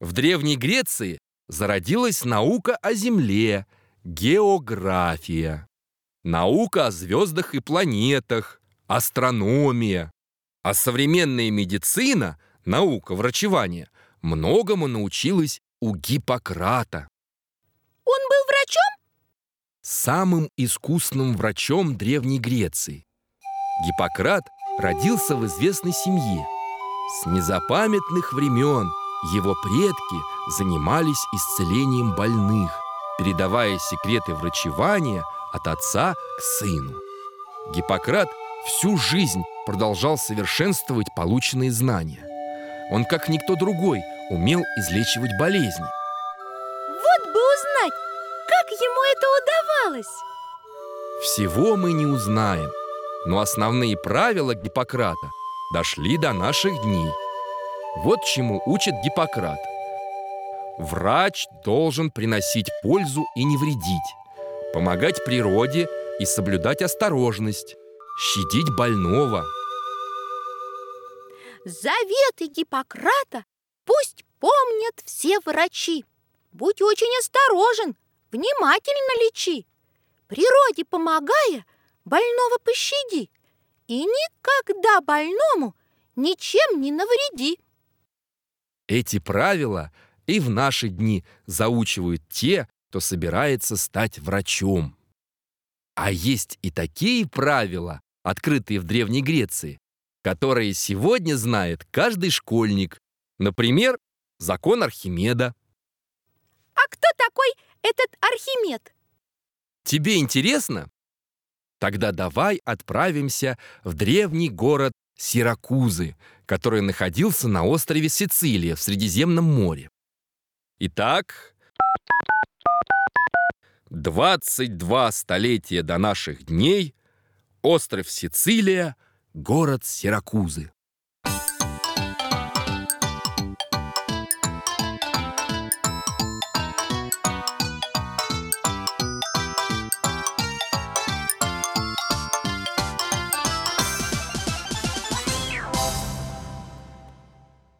В Древней Греции зародилась наука о Земле, география. Наука о звездах и планетах, астрономия. А современная медицина, наука врачевания, многому научилась у Гиппократа. Он был врачом? Самым искусным врачом Древней Греции. Гиппократ родился в известной семье. С незапамятных времен его предки занимались исцелением больных, передавая секреты врачевания от отца к сыну. Гиппократ всю жизнь продолжал совершенствовать полученные знания. Он, как никто другой, умел излечивать болезни. Вот бы узнать, как ему это удавалось. Всего мы не узнаем, но основные правила Гиппократа дошли до наших дней. Вот чему учит Гиппократ. Врач должен приносить пользу и не вредить, помогать природе и соблюдать осторожность, щадить больного. Заветы Гиппократа пусть помнят все врачи. Будь очень осторожен, внимательно лечи. Природе помогая, больного пощади. И никогда больному ничем не навреди. Эти правила и в наши дни заучивают те, кто собирается стать врачом. А есть и такие правила, открытые в Древней Греции, которые сегодня знает каждый школьник. Например, закон Архимеда. А кто такой этот Архимед? Тебе интересно? Тогда давай отправимся в древний город Сиракузы, который находился на острове Сицилия в Средиземном море. Итак, 22 столетия до наших дней остров Сицилия, город Сиракузы.